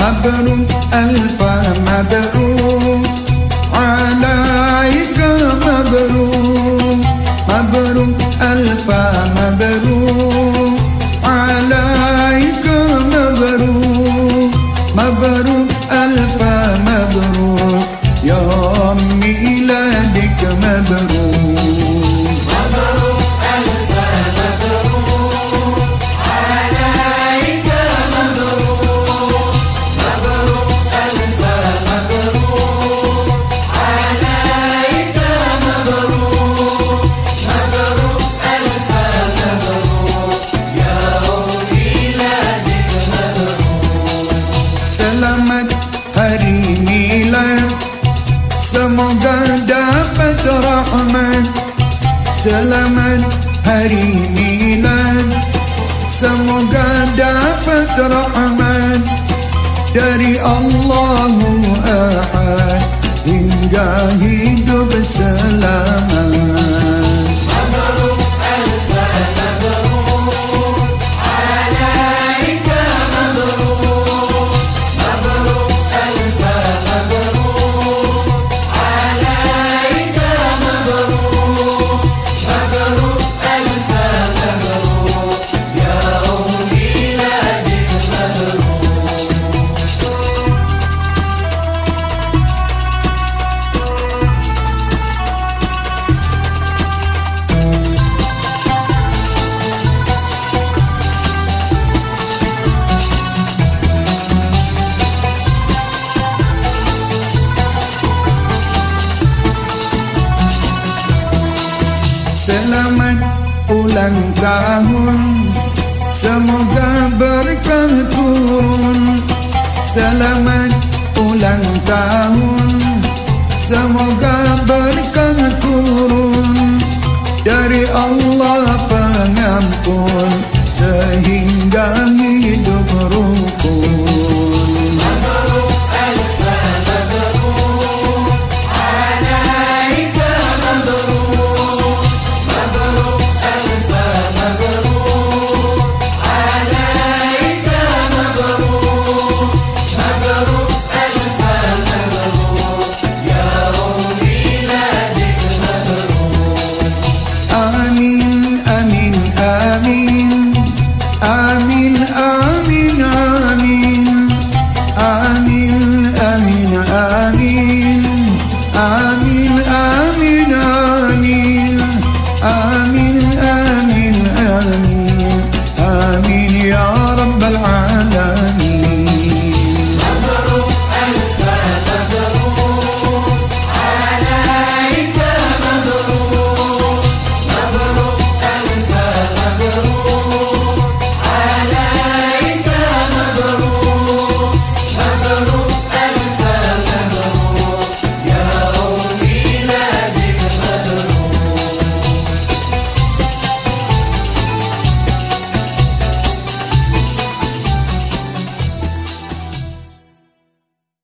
مبروك ألف مبروك عليك مبروك مبروك ألف مبروك عليك rahmat Selamat hari milad Semoga dapat rahmat Dari Allahu Ahad Hingga hidup selamat Selamat ulang tahun. Semoga berkah turun. Selamat ulang tahun. Semoga berkah turun. Dari Allah آمين آمين آمين آمين آمين آمين آمين. يا رب العالمين.